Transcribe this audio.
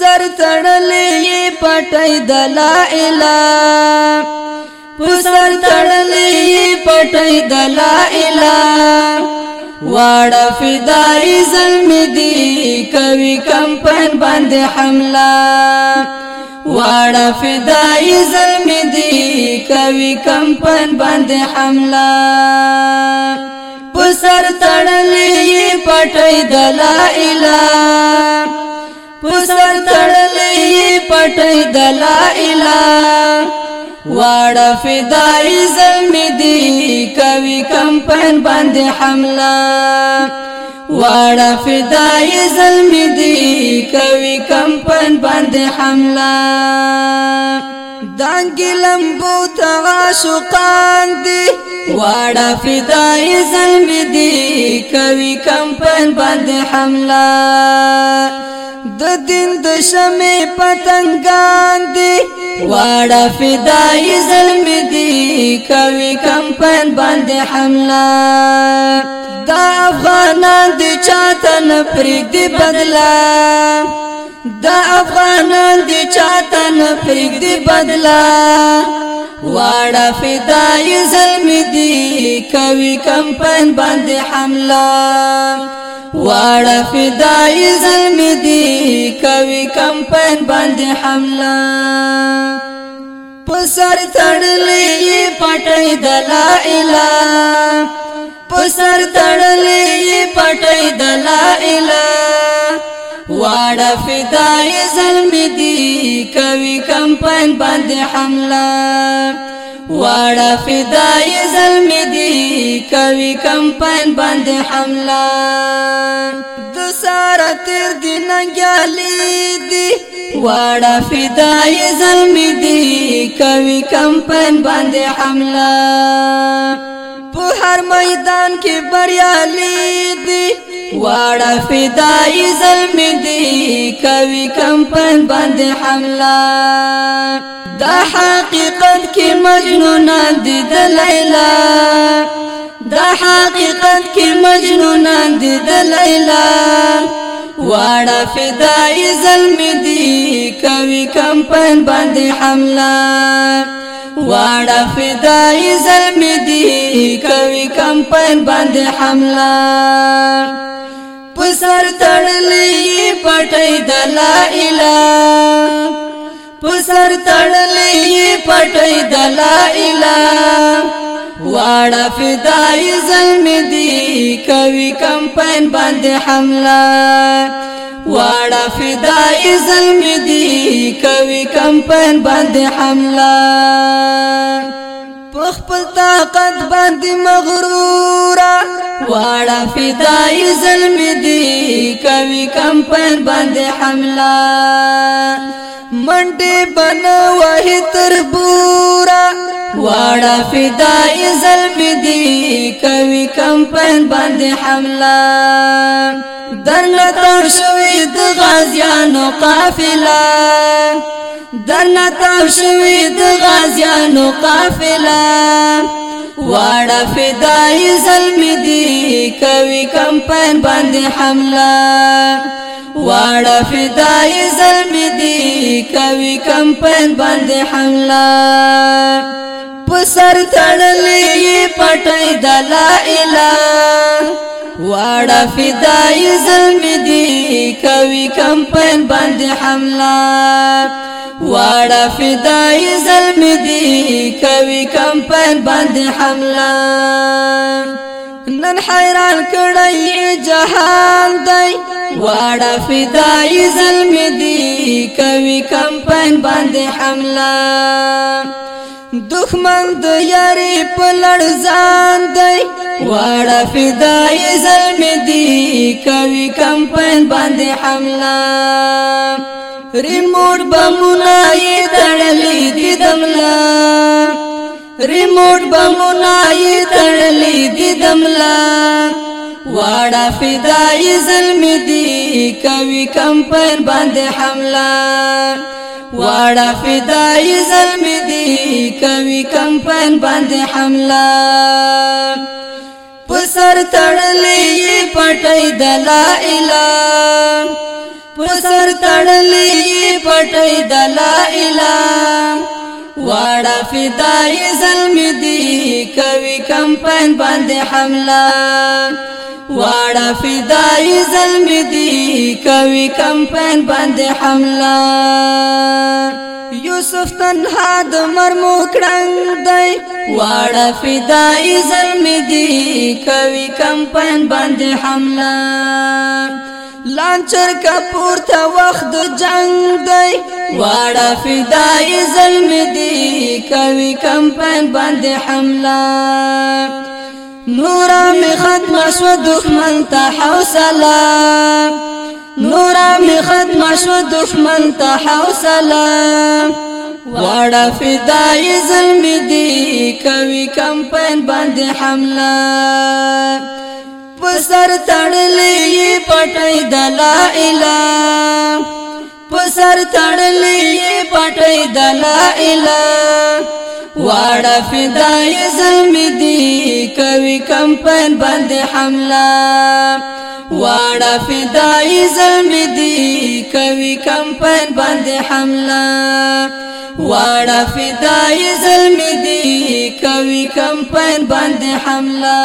سر تړلې پټي د لا اله پسر تړلې پټي د لا اله واړ فدای زلم دی کوي کمپن باندې حمله واړ فدای زلم دی کوي کمپن باندې حمله پسر تړلې پټي د لا اله پسر تړلې پټي دلائلا واړه فدای زلم دی کوي کمپن باندې حمله واړه فدای زلم دی کوي کمپن باندې حمله دانګي لمبو ته عاشقان دي واړه فدای زلم دی کوي کمپن باندې حمله د دین د شمع پتنګان دی واړه فدای ظلم دی کوي کمپن باندې حمله دا افغانان دی چاته نفرق دی بدلا دا افغانان دی چاته نفرق دی بدلا واړه فدای ظلم دی کوي کمپن باندې حمله واړه فدای زلم دی کوي کمپاین باندې حمله پسر تړلې پټې د لا اله پسر تړلې پټې د لا اله واړه فدای زلم دی کوي کمپاین باندې حمله واړه فدای ظلم دی کوي کمپاین باندې حمله د سارا تیر دی ننګالی دی واړه فدای ظلم دی کوي کمپاین باندې حمله په هر میدان کې بریالي دی واړه فدای ظلم دی کوي کمپن باندې حمله دا حقیقت کې مجنون دی د لیلا دا حقیقت کې مجنون دی د لیلا واړه فدای ظلم دی کوي کمپن باندې حمله واړه فدای زلم دی کوي کمپن باندې حمله پسر تړلې پټي د لا اله پسر تړلې پټي د لا اله واړه فدای زلم دی کوي کمپن باندې حمله واړه فدای زلم دی کوي پهن باندې حمله په خپل طاقت باندې مغرور واړه فدای ظلم دی کوي کم پهن باندې حمله منډه بنا وه تر بورا واړه فدای ظلم دی کوي کم پهن باندې حمله درنه تاو شوی د غازیانو قافله درنه تاو شوی د غازیانو قافله واړه فدای ظلم دی کوي کمپاین باندې حمله واړه فدای ظلم دی کوي کمپاین باندې حمله پسر تړلې پټې د لا اله واړه فدای ظلم دی کوي کمپاین باندې حمله واړه فدای ظلم دی کوي کمپاین باندې حمله نن حیران کړی جهان دی واړه فدای ظلم دی کوي کمپاین باندې حمله دخمن د یاري په لړزان دی واړه فدای ظلم دی کوي کمپاین باندې حمله ریموټ بمونه یې تړلې دي دملا ریموټ بمونه یې تړلې دي دملا واړه فدای ظلم دی کوي کمپاین باندې حمله واړه فدای ظلم دی کوي کمپن باندې حمله پسر تړلې پټي د لا اله پسر تړلې پټي د لا اله واړه فدای ظلم دی کوي کمپن باندې حمله واړه فدای زلم دی کوي کمپین باندې حمله یوسف تنها د مرمو کړنګ دی واړه فدای زلم دی کوي کمپین باندې حمله لانچر کا پورته وخت جنگ دی واړه فدای زلم دی کوي کمپین باندې حمله نورا می ختم شو دښمن ته حوصله نورا می ختم شو دښمن ته حوصله واړه فدای ظلم دی کوي کمپین باندې حمله پسر تړلې پټي د لا اله پسر تړلې پټي د لا اله واړه فدای زم دی کوي کمپن باندې حمله واړه فدای زم دی کوي کمپن باندې حمله واړه فدای زم دی کوي کمپن باندې حمله